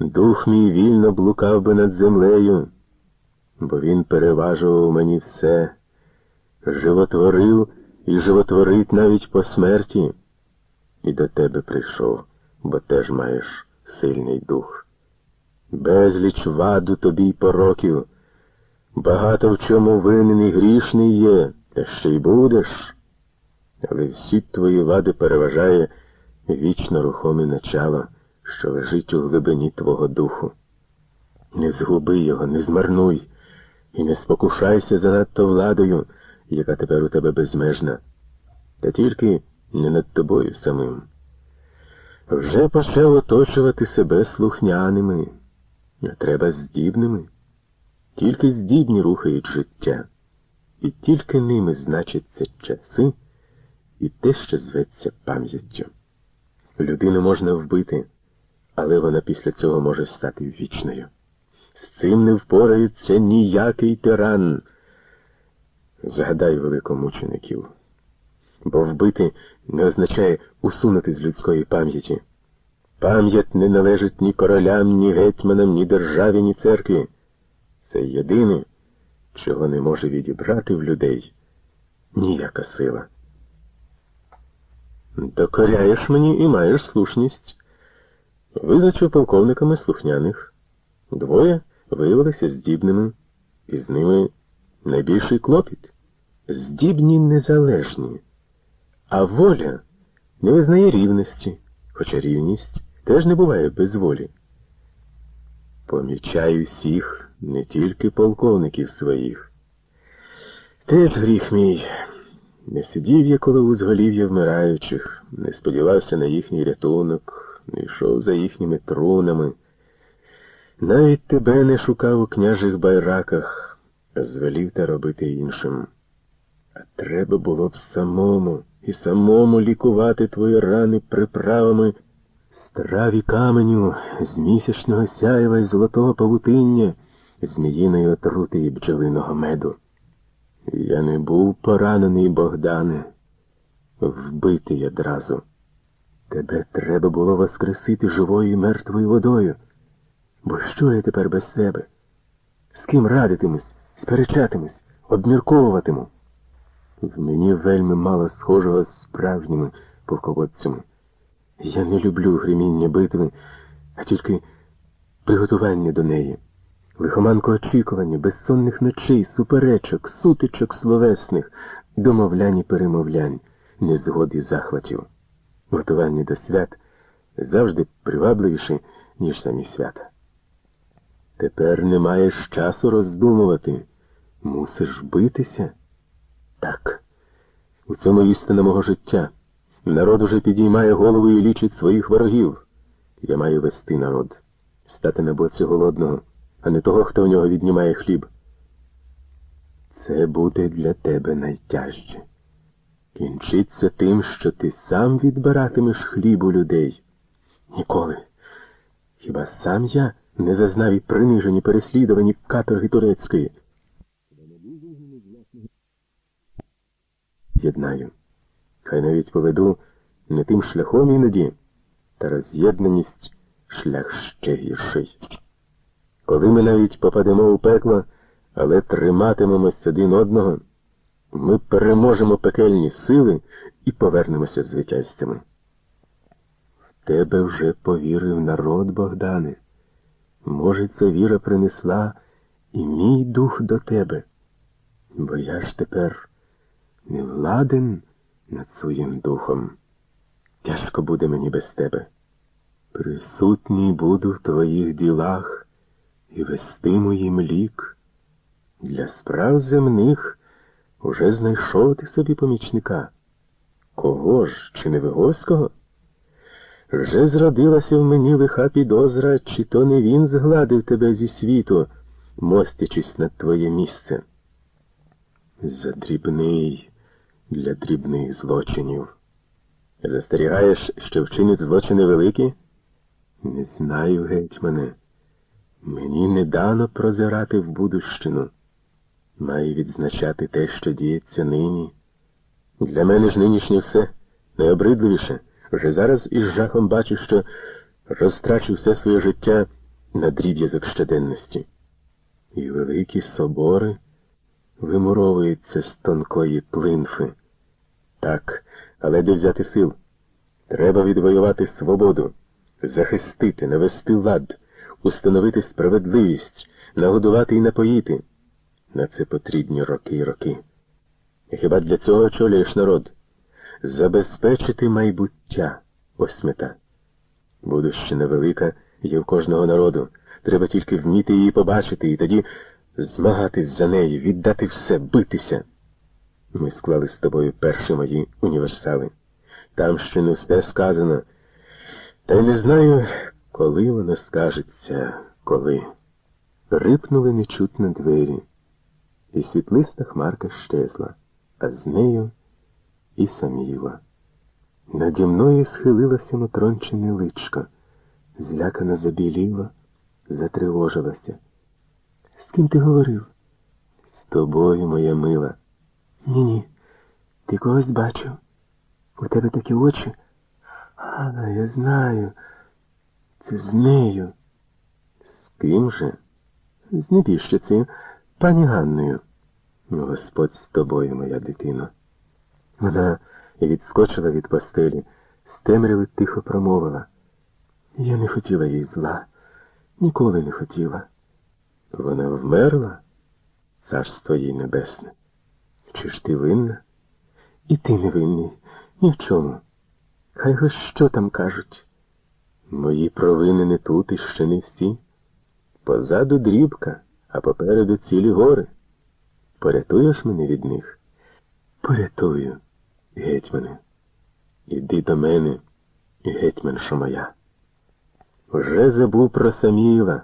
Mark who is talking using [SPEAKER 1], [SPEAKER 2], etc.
[SPEAKER 1] дух мій вільно блукав би над землею, бо він переважував мені все, животворив і животворить навіть по смерті. І до тебе прийшов, бо теж маєш сильний дух. Безліч ваду тобі й пороків. Багато в чому винен і грішний є, та ще й будеш. Але всі твої вади переважає вічно рухоме начало, що лежить у глибині твого духу. Не згуби його, не змарнуй і не спокушайся занадто владою, яка тепер у тебе безмежна, та тільки не над тобою самим. Вже почав оточувати себе слухняними, а треба здібними. Тільки здібні рухають життя, і тільки ними значаться часи і те, що зветься пам'яттю. Людину можна вбити, але вона після цього може стати вічною. З цим не впорається ніякий тиран. Згадай великомучеників. Бо вбити не означає усунути з людської пам'яті. Пам'ять не належить ні королям, ні гетьманам, ні державі, ні церкві. Це єдине, чого не може відібрати в людей ніяка сила. Докоряєш мені і маєш слушність. Визначив полковниками слухняних. Двоє виявилися здібними, і з ними найбільший клопіт. Здібні незалежні, а воля не визнає рівності, хоча рівність теж не буває без волі. Помічаю всіх, не тільки полковників своїх. Теж гріх мій. Не сидів я коло узголів'я вмираючих, не сподівався на їхній рятунок, не йшов за їхніми трунами. Навіть тебе не шукав у княжих байраках, звелів та робити іншим. А треба було б самому і самому лікувати твої рани приправами страві каменю, з місячного сяєва й золотого павутиння, зміїної отрути і бджолиного меду. Я не був поранений, Богдане, вбитий одразу. Тебе треба було воскресити живою і мертвою водою. Бо що я тепер без себе? З ким радитимусь, сперечатимусь, обмірковуватиму? В мені вельми мало схожого з справжніми полководцями. Я не люблю гриміння битви, а тільки приготування до неї. Лихоманко очікування, безсонних ночей, суперечок, сутичок словесних, домовлянь і перемовлянь, незгод і захватів. Готування до свят завжди привабливіші, ніж самі свята. Тепер не маєш часу роздумувати. Мусиш битися? Так. У цьому істина мого життя. Народ уже підіймає голову і лічить своїх ворогів. Я маю вести народ, стати на боці голодного а не того, хто в нього віднімає хліб. Це буде для тебе найтяжче. Кінчиться тим, що ти сам відбиратимеш хліб у людей. Ніколи. Хіба сам я не зазнав і принижені, переслідувані каторги турецької? Єднаю. Хай навіть поведу не тим шляхом іноді, та роз'єднаність шлях ще гірший. Коли ми навіть попадемо у пекло, але триматимемось один одного, ми переможемо пекельні сили і повернемося з звитязцями. В тебе вже повірив народ, Богдане. Може, ця віра принесла і мій дух до тебе, бо я ж тепер не владен над своїм духом. Тяжко буде мені без тебе. Присутній буду в твоїх ділах і вестиму їм лік. Для справ земних уже знайшов ти собі помічника. Кого ж, чи не Вигоського? Вже зродилася в мені лиха підозра, чи то не він згладив тебе зі світу, мостячись над твоє місце. Задрібний для дрібних злочинів. Застерігаєш, що вчинить злочини великі? Не знаю, гетьмане. Мені не дано прозирати в будущину. Маю відзначати те, що діється нині. Для мене ж нинішнє все найобридливіше. Вже зараз із жахом бачу, що розтрачу все своє життя на дріб'язок щоденності. І великі собори вимуровуються з тонкої плинфи. Так, але де взяти сил? Треба відвоювати свободу, захистити, навести лад, установити справедливість, нагодувати і напоїти. На це потрібні роки й роки. Хіба для цього очолюєш народ? Забезпечити майбуття ось мета. Будущина велика є в кожного народу. Треба тільки вміти її побачити і тоді змагатись за неї, віддати все, битися. Ми склали з тобою перші мої універсали. Там ще не все сказано. Та й не знаю, коли воно скажеться, коли. Рипнули нечутно двері, і світлиста хмарка щезла, а з нею і саміла. Наді мною схилилося матрончине личко, злякано забіліло, затривожилося. З ким ти говорив? З тобою, моя мила. Ні-ні, ти когось бачив. У тебе такі очі. Але я знаю. Це з нею. З ким же? З небіжчицею, пані Ганною. Господь з тобою, моя дитино. Вона відскочила від постелі, з темряви тихо промовила. Я не хотіла їй зла, ніколи не хотіла. Вона вмерла, царство їй небесне. Чи ж ти винна? І ти не винний, ні в чому. Хай хоч що там кажуть. Мої провини не тут і ще не всі. Позаду дрібка, а попереду цілі гори. Порятуєш мене від них? Порятую, гетьмане. Іди до мене, гетьманша моя. Вже забув про Саміла.